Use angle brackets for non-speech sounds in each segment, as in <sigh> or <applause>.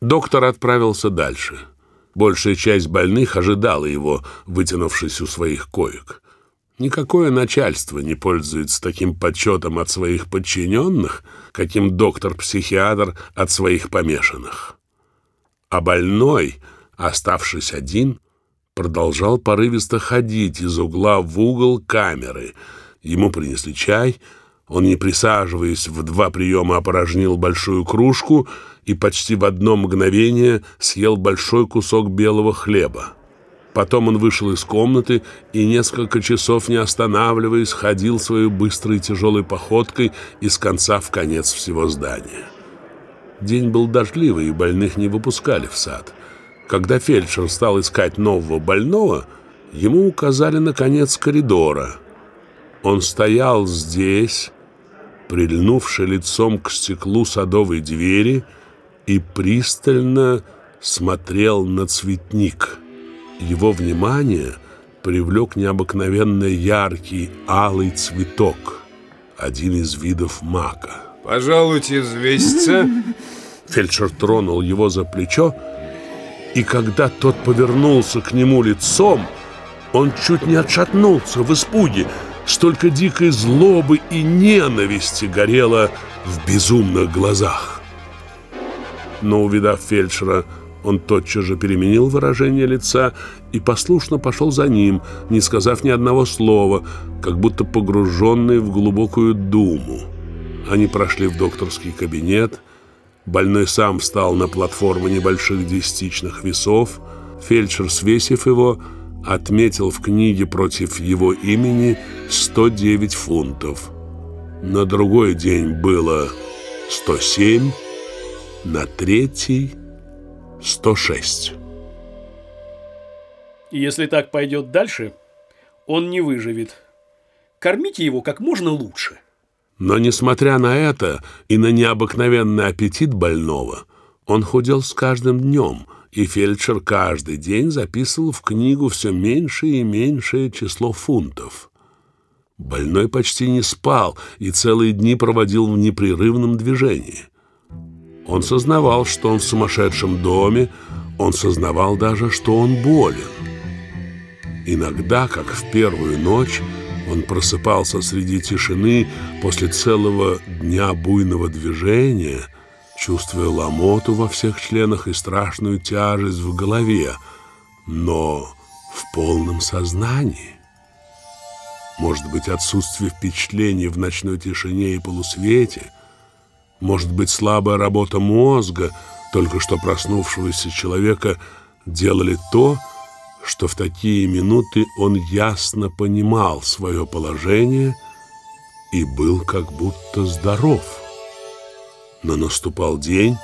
Доктор отправился дальше. Большая часть больных ожидала его, вытянувшись у своих коек. Никакое начальство не пользуется таким почетом от своих подчиненных, каким доктор-психиатр от своих помешанных. А больной, оставшись один, продолжал порывисто ходить из угла в угол камеры. Ему принесли чай, он, не присаживаясь, в два приема опорожнил большую кружку и почти в одно мгновение съел большой кусок белого хлеба. Потом он вышел из комнаты и несколько часов, не останавливаясь, ходил своей быстрой тяжелой походкой из конца в конец всего здания. День был дождливый, и больных не выпускали в сад. Когда фельдшер стал искать нового больного, ему указали на конец коридора. Он стоял здесь, прильнувший лицом к стеклу садовой двери, и пристально смотрел на цветник — его внимание привлек необыкновенно яркий алый цветок, один из видов мака. «Пожалуйте взвеситься». <laughs> Фельдшер тронул его за плечо, и когда тот повернулся к нему лицом, он чуть не отшатнулся в испуге. Столько дикой злобы и ненависти горело в безумных глазах. Но, увидав фельдшера, он тотчас же переменил выражение лица и послушно пошел за ним, не сказав ни одного слова, как будто погруженный в глубокую думу. Они прошли в докторский кабинет. Больной сам встал на платформу небольших десятичных весов. Фельдшер, свесив его, отметил в книге против его имени 109 фунтов. На другой день было 107, на третий 106. Если так пойдет дальше, он не выживет. Кормите его как можно лучше. Но, несмотря на это и на необыкновенный аппетит больного, он худел с каждым днем, и фельдшер каждый день записывал в книгу все меньшее и меньшее число фунтов. Больной почти не спал и целые дни проводил в непрерывном движении – он сознавал, что он в сумасшедшем доме, он сознавал даже, что он болен. Иногда, как в первую ночь, он просыпался среди тишины после целого дня буйного движения, чувствуя ломоту во всех членах и страшную тяжесть в голове, но в полном сознании. Может быть, отсутствие впечатлений в ночной тишине и полусвете – может быть, слабая работа мозга, только что проснувшегося человека, делали то, что в такие минуты он ясно понимал свое положение и был как будто здоров. Но наступал день,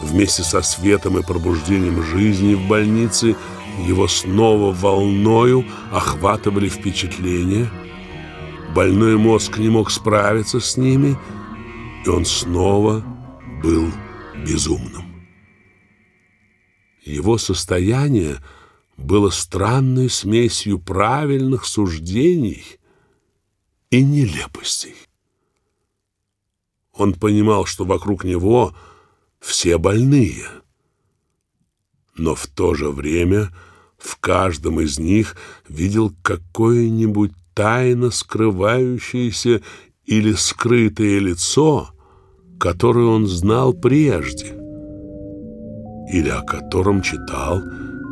вместе со светом и пробуждением жизни в больнице его снова волною охватывали впечатления. Больной мозг не мог справиться с ними – и он снова был безумным. Его состояние было странной смесью правильных суждений и нелепостей. Он понимал, что вокруг него все больные, но в то же время в каждом из них видел какое-нибудь тайно скрывающееся или скрытое лицо, которое он знал прежде, или о котором читал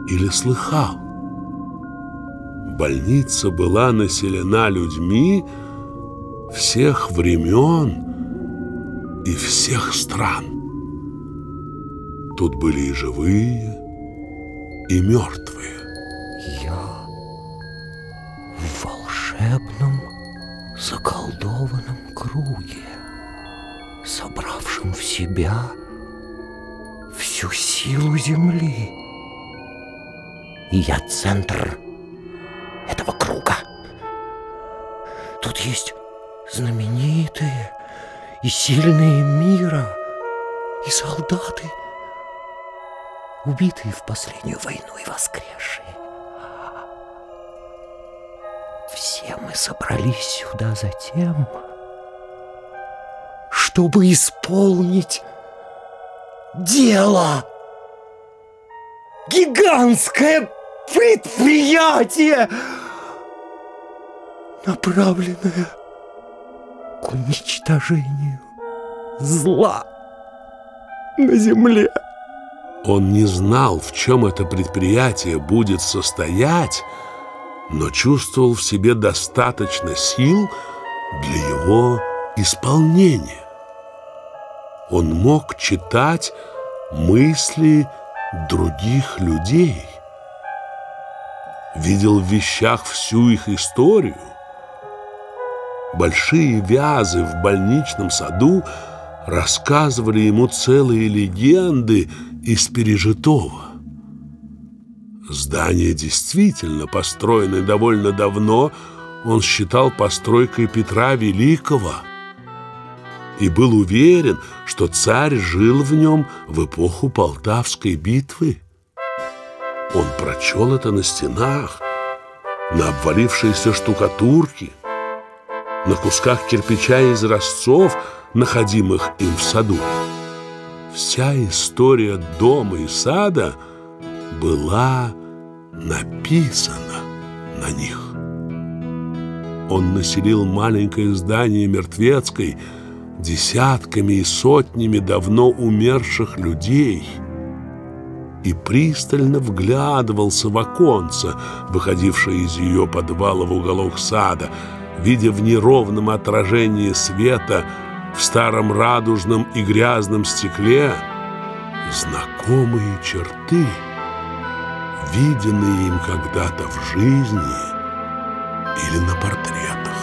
или слыхал. Больница была населена людьми всех времен и всех стран. Тут были и живые, и мертвые. Я в волшебном заколдованном круге, собравшем в себя всю силу земли. И я центр этого круга. Тут есть знаменитые и сильные мира, и солдаты, убитые в последнюю войну и воскресшие. Все мы собрались сюда за тем, чтобы исполнить дело. Гигантское предприятие, направленное к уничтожению зла на земле. Он не знал, в чем это предприятие будет состоять, но чувствовал в себе достаточно сил для его исполнения. Он мог читать мысли других людей, видел в вещах всю их историю. Большие вязы в больничном саду рассказывали ему целые легенды из пережитого. Здание действительно построено довольно давно, он считал постройкой Петра Великого и был уверен, что царь жил в нем в эпоху Полтавской битвы. Он прочел это на стенах, на обвалившейся штукатурке, на кусках кирпича из разцов, находимых им в саду. Вся история дома и сада была написана на них. Он населил маленькое здание Мертвецкой десятками и сотнями давно умерших людей и пристально вглядывался в оконце, выходившее из ее подвала в уголок сада, видя в неровном отражении света в старом радужном и грязном стекле знакомые черты, виденные им когда-то в жизни или на портретах.